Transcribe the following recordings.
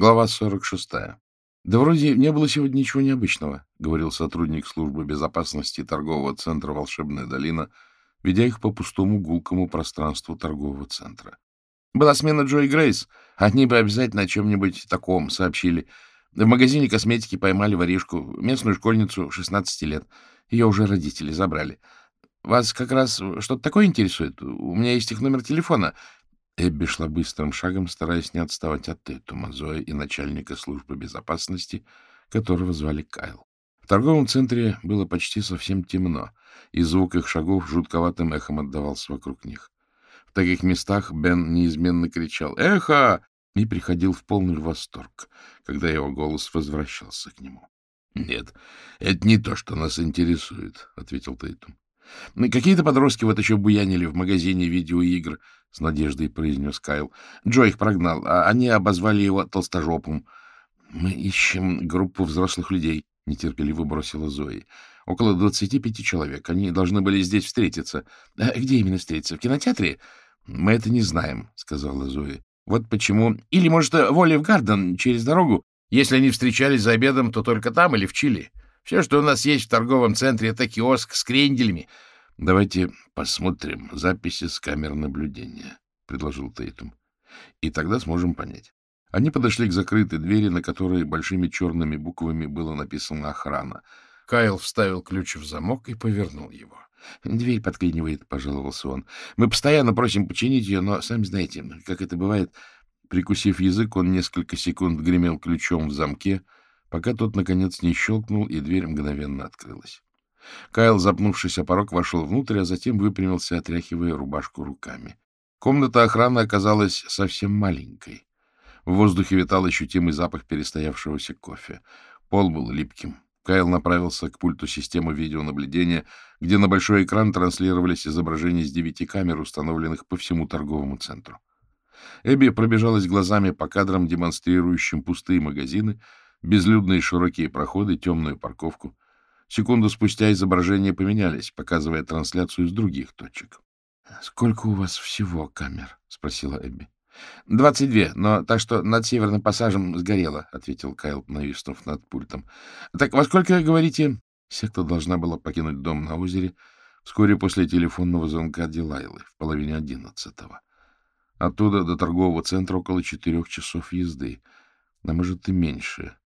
Глава 46. Да вроде не было сегодня ничего необычного, говорил сотрудник службы безопасности торгового центра «Волшебная долина», ведя их по пустому гулкому пространству торгового центра. Была смена Джо и Грейс. Они бы обязательно о чем-нибудь таком сообщили. В магазине косметики поймали воришку, местную школьницу 16 лет. Ее уже родители забрали. Вас как раз что-то такое интересует? У меня есть их номер телефона. Эбби шла быстрым шагом, стараясь не отставать от Тейтума, Зоя и начальника службы безопасности, которого звали Кайл. В торговом центре было почти совсем темно, и звук их шагов жутковатым эхом отдавался вокруг них. В таких местах Бен неизменно кричал «Эхо!» и приходил в полный восторг, когда его голос возвращался к нему. — Нет, это не то, что нас интересует, — ответил Тейтум. — Какие-то подростки вот еще буянили в магазине видеоигр, — с надеждой произнес Кайл. Джо их прогнал, а они обозвали его толстожопом. — Мы ищем группу взрослых людей, — нетерпеливо бросила Зои. — Около двадцати пяти человек. Они должны были здесь встретиться. А где именно встретиться? В кинотеатре? — Мы это не знаем, — сказала Зои. — Вот почему... Или, может, в Гарден через дорогу? Если они встречались за обедом, то только там или в Чили. Все, что у нас есть в торговом центре, это киоск с кренделями — Давайте посмотрим записи с камер наблюдения, — предложил Тейтум. — И тогда сможем понять. Они подошли к закрытой двери, на которой большими черными буквами было написано «Охрана». Кайл вставил ключ в замок и повернул его. — Дверь подклинивает, — пожаловался он. — Мы постоянно просим починить ее, но, сами знаете, как это бывает. Прикусив язык, он несколько секунд гремел ключом в замке, пока тот, наконец, не щелкнул, и дверь мгновенно открылась. Кайл, запнувшись о порог, вошел внутрь, а затем выпрямился, отряхивая рубашку руками. Комната охраны оказалась совсем маленькой. В воздухе витал ощутимый запах перестоявшегося кофе. Пол был липким. Кайл направился к пульту системы видеонаблюдения, где на большой экран транслировались изображения с девяти камер, установленных по всему торговому центру. Эбби пробежалась глазами по кадрам, демонстрирующим пустые магазины, безлюдные широкие проходы, темную парковку. Секунду спустя изображения поменялись, показывая трансляцию из других точек. — Сколько у вас всего камер? — спросила Эбби. — Двадцать две, но так что над северным пассажем сгорело, — ответил Кайл, нависнув над пультом. — Так во сколько, говорите? Секта должна была покинуть дом на озере вскоре после телефонного звонка Дилайлы в половине одиннадцатого. Оттуда до торгового центра около четырех часов езды, а может и меньше.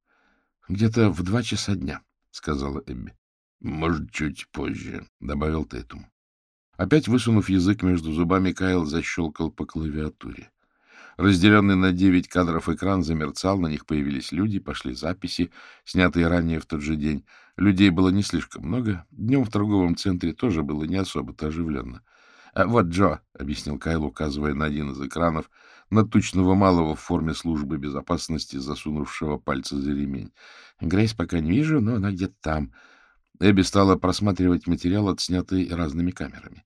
Где-то в два часа дня. — сказала Эбби. — Может, чуть позже, — добавил Тейтум. Опять высунув язык между зубами, Кайл защелкал по клавиатуре. Разделенный на девять кадров экран замерцал, на них появились люди, пошли записи, снятые ранее в тот же день. Людей было не слишком много. Днем в торговом центре тоже было не особо-то оживленно. «А — Вот Джо, — объяснил Кайл, указывая на один из экранов, на тучного малого в форме службы безопасности, засунувшего пальцы за ремень. Грейс пока не вижу, но она где-то там. Эбби стала просматривать материал, отснятый разными камерами.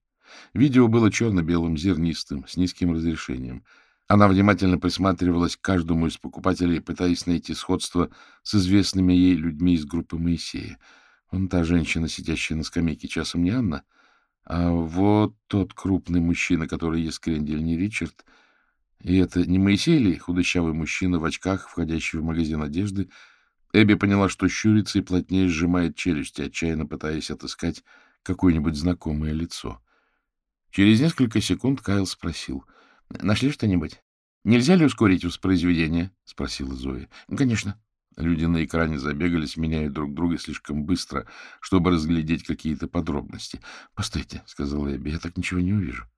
Видео было черно-белым, зернистым, с низким разрешением. Она внимательно присматривалась к каждому из покупателей, пытаясь найти сходство с известными ей людьми из группы Моисея. Вон та женщина, сидящая на скамейке, часом не Анна. А вот тот крупный мужчина, который ест крендель, не Ричард. И это не Моисей ли, худощавый мужчина в очках, входящий в магазин одежды, Эбби поняла, что щурится и плотнее сжимает челюсти, отчаянно пытаясь отыскать какое-нибудь знакомое лицо. Через несколько секунд Кайл спросил. — Нашли что-нибудь? — Нельзя ли ускорить воспроизведение? — спросила Зоя. — Конечно. Люди на экране забегались, меняя друг друга слишком быстро, чтобы разглядеть какие-то подробности. — Постойте, — сказала Эбби, — я так ничего не увижу. —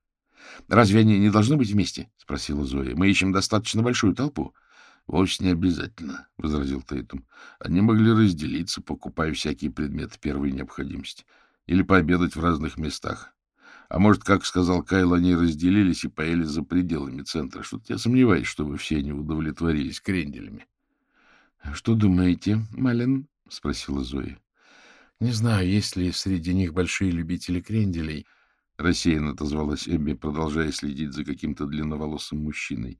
Разве они не должны быть вместе? — спросила Зоя. — Мы ищем достаточно большую толпу. —— Вовсе не обязательно, — возразил Тейтум. — Они могли разделиться, покупая всякие предметы первой необходимости, или пообедать в разных местах. А может, как сказал Кайл, они разделились и поели за пределами центра. Что-то я сомневаюсь, что вы все не удовлетворились кренделями. — Что думаете, Малин? — спросила Зоя. — Не знаю, есть ли среди них большие любители кренделей. Рассеянно отозвалась Эбби, продолжая следить за каким-то длинноволосым мужчиной.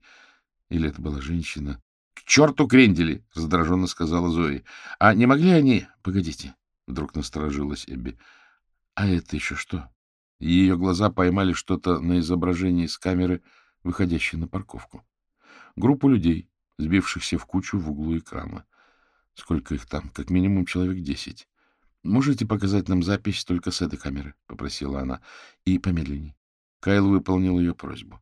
Или это была женщина? — К черту крендели! — раздраженно сказала Зои. — А не могли они... — Погодите, — вдруг насторожилась Эбби. — А это еще что? Ее глаза поймали что-то на изображении с камеры, выходящей на парковку. Группу людей, сбившихся в кучу в углу экрана. Сколько их там? Как минимум человек десять. «Можете показать нам запись только с этой камеры?» — попросила она. «И помедленней». Кайл выполнил ее просьбу.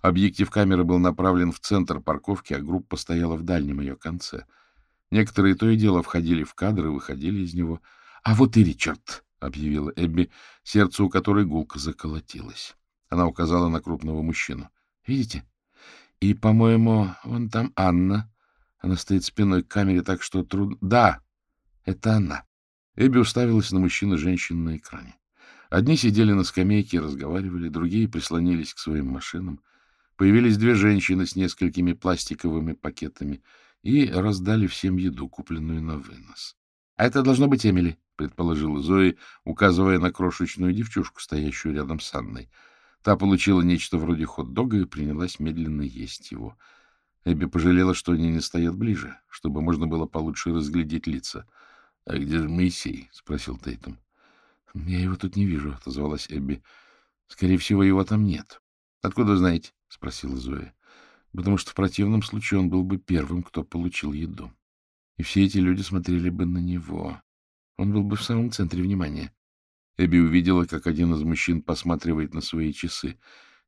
Объектив камеры был направлен в центр парковки, а группа стояла в дальнем ее конце. Некоторые то и дело входили в кадр и выходили из него. — А вот и Ричард! — объявила Эбби, сердце у которой гулко заколотилось. Она указала на крупного мужчину. — Видите? И, по-моему, вон там Анна. Она стоит спиной к камере, так что трудно... Да, это она. Эбби уставилась на мужчин и женщин на экране. Одни сидели на скамейке и разговаривали, другие прислонились к своим машинам. Появились две женщины с несколькими пластиковыми пакетами и раздали всем еду, купленную на вынос. — А это должно быть Эмили, — предположила Зои, указывая на крошечную девчушку, стоящую рядом с Анной. Та получила нечто вроде хот-дога и принялась медленно есть его. Эбби пожалела, что они не стоят ближе, чтобы можно было получше разглядеть лица. — А где же Моисей? — спросил Тейтом. — Я его тут не вижу, — отозвалась Эбби. — Скорее всего, его там нет. — Откуда знаете? — спросила Зоя. — Потому что в противном случае он был бы первым, кто получил еду. И все эти люди смотрели бы на него. Он был бы в самом центре внимания. Эбби увидела, как один из мужчин посматривает на свои часы.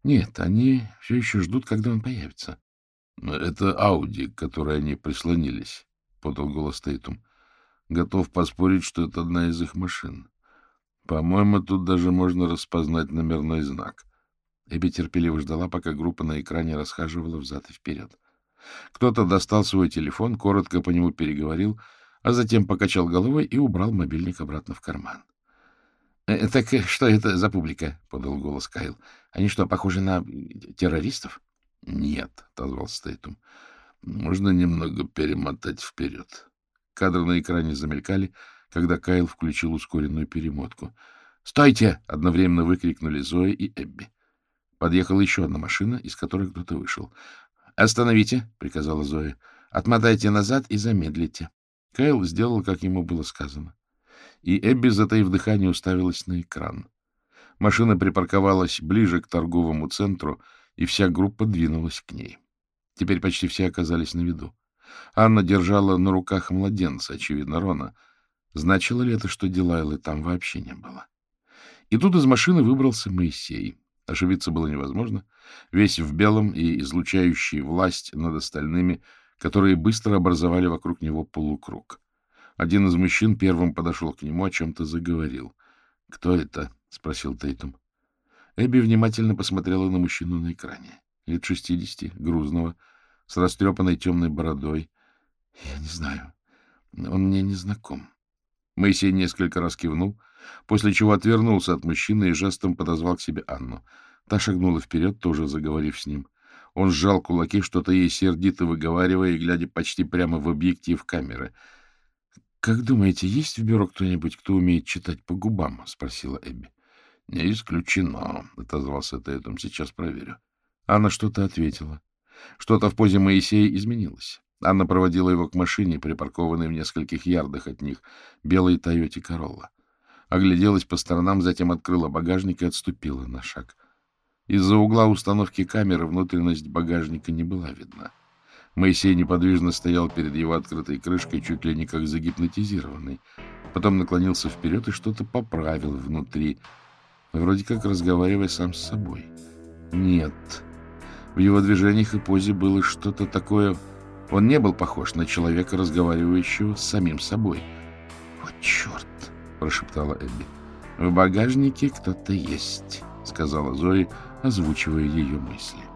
Нет, они все еще ждут, когда он появится. — Это Ауди, к которой они прислонились, — подал голос Тейтум. — Готов поспорить, что это одна из их машин. По-моему, тут даже можно распознать номерной знак. Эбби терпеливо ждала, пока группа на экране расхаживала взад и вперед. Кто-то достал свой телефон, коротко по нему переговорил, а затем покачал головой и убрал мобильник обратно в карман. «Э, — Так что это за публика? — подал голос Кайл. — Они что, похожи на террористов? — Нет, — отозвался Стейтум. — Можно немного перемотать вперед. Кадры на экране замелькали, когда Кайл включил ускоренную перемотку. «Стойте — одновременно выкрикнули Зоя и Эбби. Подъехала еще одна машина, из которой кто-то вышел. — Остановите, — приказала Зоя. — Отмотайте назад и замедлите. Кайл сделал, как ему было сказано. И Эбби, затаив дыхание, уставилась на экран. Машина припарковалась ближе к торговому центру, и вся группа двинулась к ней. Теперь почти все оказались на виду. Анна держала на руках младенца, очевидно, Рона. Значило ли это, что Дилайлы там вообще не было? И тут из машины выбрался Моисей. Ошибиться было невозможно. Весь в белом и излучающий власть над остальными, которые быстро образовали вокруг него полукруг. Один из мужчин первым подошел к нему, о чем-то заговорил. — Кто это? — спросил Тейтум. Эбби внимательно посмотрела на мужчину на экране. Лет шестидесяти, грузного, с растрепанной темной бородой. — Я не знаю. Он мне не знаком. Моисей несколько раз кивнул, после чего отвернулся от мужчины и жестом подозвал к себе Анну. Та шагнула вперед, тоже заговорив с ним. Он сжал кулаки, что-то ей сердито выговаривая и глядя почти прямо в объектив камеры. — Как думаете, есть в бюро кто-нибудь, кто умеет читать по губам? — спросила Эбби. — Не исключено, — отозвался Тейтум. — Сейчас проверю. Анна что-то ответила. Что-то в позе Моисея изменилось. Анна проводила его к машине, припаркованной в нескольких ярдах от них, белой Тойоте Королла. Огляделась по сторонам, затем открыла багажник и отступила на шаг. Из-за угла установки камеры внутренность багажника не была видна. Моисей неподвижно стоял перед его открытой крышкой, чуть ли не как загипнотизированный. Потом наклонился вперед и что-то поправил внутри, вроде как разговаривая сам с собой. Нет, в его движениях и позе было что-то такое он не был похож на человека, разговаривающего с самим собой. — Вот черт! — прошептала Эбби. — В багажнике кто-то есть, — сказала Зои, озвучивая ее мысли.